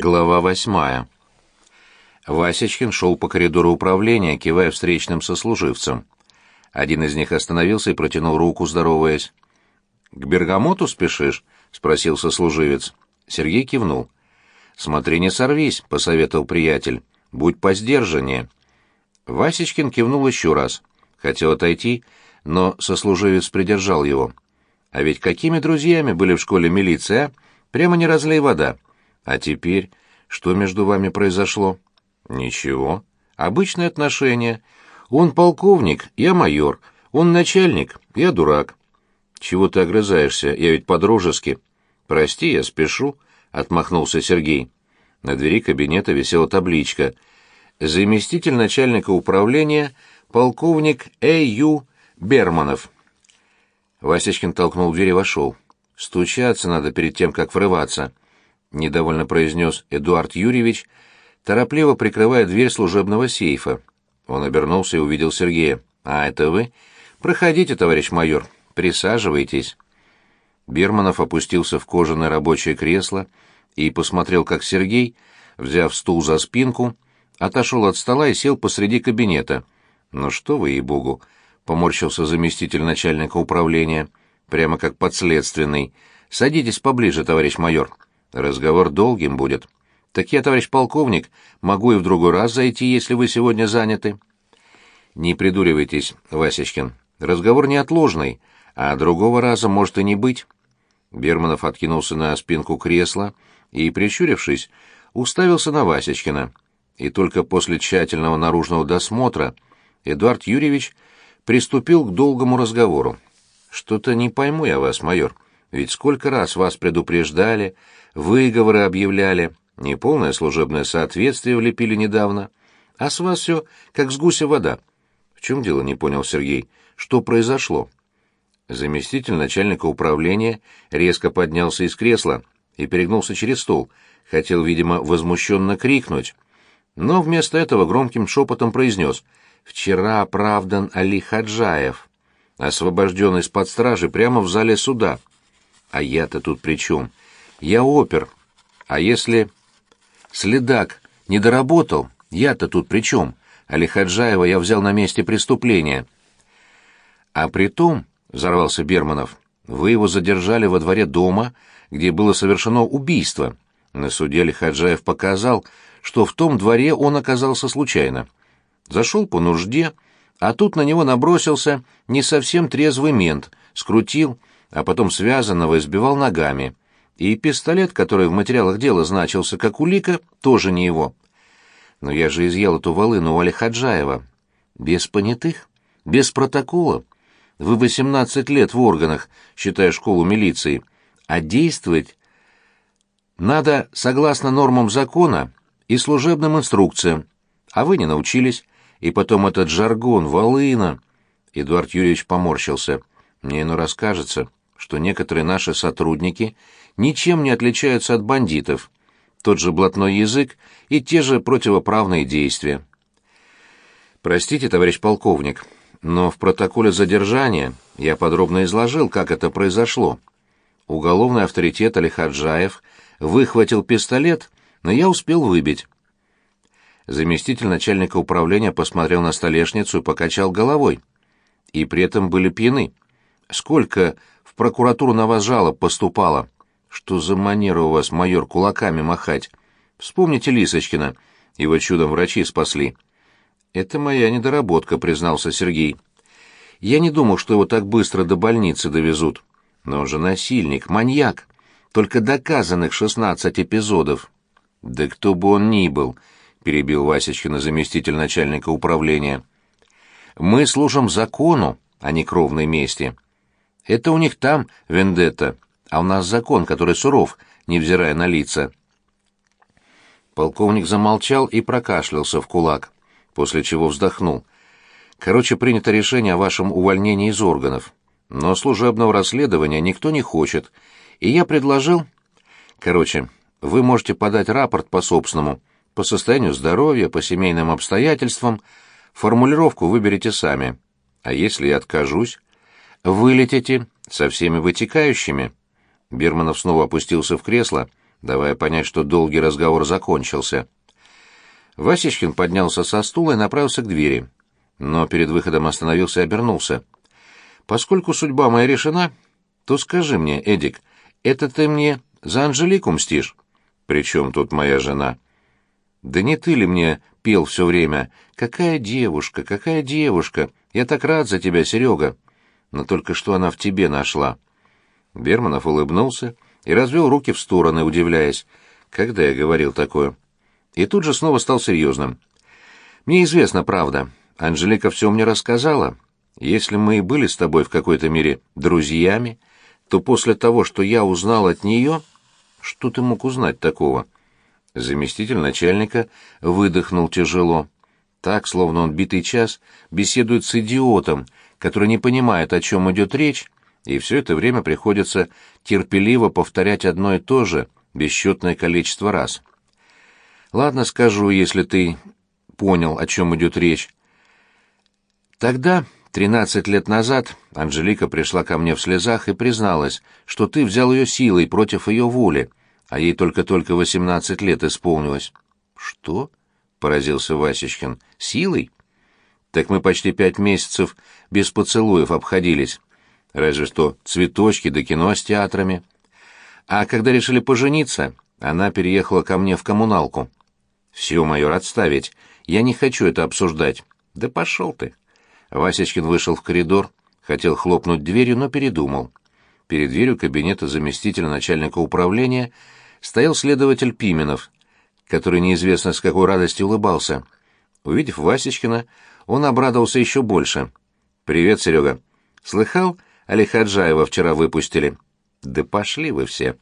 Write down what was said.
Глава восьмая. Васечкин шел по коридору управления, кивая встречным сослуживцам. Один из них остановился и протянул руку, здороваясь. «К Бергамоту спешишь?» — спросил сослуживец. Сергей кивнул. «Смотри, не сорвись», — посоветовал приятель. «Будь посдержаннее». Васечкин кивнул еще раз. Хотел отойти, но сослуживец придержал его. «А ведь какими друзьями были в школе милиция, Прямо не разлей вода». А теперь что между вами произошло? Ничего. Обычные отношения. Он полковник, я майор. Он начальник, я дурак. Чего ты огрызаешься? Я ведь по-дружески. Прости, я спешу, отмахнулся Сергей. На двери кабинета висела табличка. Заместитель начальника управления полковник Э.Ю. Берманов. Васечкин толкнул дверь и вошел. Стучаться надо перед тем, как врываться. — недовольно произнес Эдуард Юрьевич, торопливо прикрывая дверь служебного сейфа. Он обернулся и увидел Сергея. «А, это вы? Проходите, товарищ майор, присаживайтесь». Берманов опустился в кожаное рабочее кресло и посмотрел, как Сергей, взяв стул за спинку, отошел от стола и сел посреди кабинета. «Ну что вы, ей-богу!» — поморщился заместитель начальника управления, прямо как подследственный. «Садитесь поближе, товарищ майор». Разговор долгим будет. Так я, товарищ полковник, могу и в другой раз зайти, если вы сегодня заняты. Не придуривайтесь, Васечкин. Разговор неотложный, а другого раза может и не быть. Берманов откинулся на спинку кресла и, прищурившись, уставился на Васечкина. И только после тщательного наружного досмотра Эдуард Юрьевич приступил к долгому разговору. «Что-то не пойму я вас, майор. Ведь сколько раз вас предупреждали, выговоры объявляли, неполное служебное соответствие влепили недавно. А с вас все как с гуся вода. В чем дело, не понял Сергей. Что произошло? Заместитель начальника управления резко поднялся из кресла и перегнулся через стол. Хотел, видимо, возмущенно крикнуть. Но вместо этого громким шепотом произнес «Вчера оправдан Али Хаджаев, освобожден из-под стражи прямо в зале суда». А я-то тут при чем? Я опер. А если следак не доработал, я-то тут при чем? Али Хаджаева я взял на месте преступления. А при том, — взорвался Берманов, — вы его задержали во дворе дома, где было совершено убийство. На суде Али Хаджаев показал, что в том дворе он оказался случайно. Зашел по нужде, а тут на него набросился не совсем трезвый мент, скрутил, а потом связанного избивал ногами. И пистолет, который в материалах дела значился как улика, тоже не его. Но я же изъял эту волыну у Али Хаджаева. Без понятых, без протокола. Вы восемнадцать лет в органах, считая школу милиции, а действовать надо согласно нормам закона и служебным инструкциям. А вы не научились. И потом этот жаргон, волына. Эдуард Юрьевич поморщился. Мне ино расскажется что некоторые наши сотрудники ничем не отличаются от бандитов, тот же блатной язык и те же противоправные действия. Простите, товарищ полковник, но в протоколе задержания я подробно изложил, как это произошло. Уголовный авторитет Алихаджаев выхватил пистолет, но я успел выбить. Заместитель начальника управления посмотрел на столешницу и покачал головой. И при этом были пьяны. Сколько прокуратуру на вас жалоб поступало. Что за манера у вас, майор, кулаками махать? Вспомните Лисочкина. Его чудом врачи спасли. Это моя недоработка, признался Сергей. Я не думал, что его так быстро до больницы довезут. Но он же насильник, маньяк. Только доказанных шестнадцать эпизодов. Да кто бы он ни был, перебил Васечкина заместитель начальника управления. Мы служим закону, а не кровной мести. Это у них там вендетта, а у нас закон, который суров, невзирая на лица. Полковник замолчал и прокашлялся в кулак, после чего вздохнул. Короче, принято решение о вашем увольнении из органов. Но служебного расследования никто не хочет. И я предложил... Короче, вы можете подать рапорт по собственному, по состоянию здоровья, по семейным обстоятельствам. Формулировку выберите сами. А если я откажусь? Вылетите со всеми вытекающими. Берманов снова опустился в кресло, давая понять, что долгий разговор закончился. Васечкин поднялся со стула и направился к двери, но перед выходом остановился и обернулся. «Поскольку судьба моя решена, то скажи мне, Эдик, это ты мне за Анжелику мстишь?» «При чем тут моя жена?» «Да не ты ли мне пел все время? Какая девушка, какая девушка! Я так рад за тебя, Серега!» Но только что она в тебе нашла. Берманов улыбнулся и развел руки в стороны, удивляясь. «Когда я говорил такое?» И тут же снова стал серьезным. «Мне известна правда. Анжелика все мне рассказала. Если мы и были с тобой в какой-то мере друзьями, то после того, что я узнал от нее...» «Что ты мог узнать такого?» Заместитель начальника выдохнул тяжело. Так, словно он битый час, беседует с идиотом, который не понимает, о чем идет речь, и все это время приходится терпеливо повторять одно и то же бесчетное количество раз. Ладно, скажу, если ты понял, о чем идет речь. Тогда, тринадцать лет назад, Анжелика пришла ко мне в слезах и призналась, что ты взял ее силой против ее воли, а ей только-только восемнадцать лет исполнилось. «Что?» — поразился Васечкин. «Силой?» «Так мы почти пять месяцев без поцелуев обходились. Разве что цветочки да кино с театрами. А когда решили пожениться, она переехала ко мне в коммуналку. Все, майор, отставить. Я не хочу это обсуждать. Да пошел ты. Васечкин вышел в коридор, хотел хлопнуть дверью, но передумал. Перед дверью кабинета заместителя начальника управления стоял следователь Пименов, который неизвестно с какой радостью улыбался. Увидев Васечкина, он обрадовался еще больше. «Привет, Серега. Слыхал, Али Хаджаева вчера выпустили?» «Да пошли вы все!»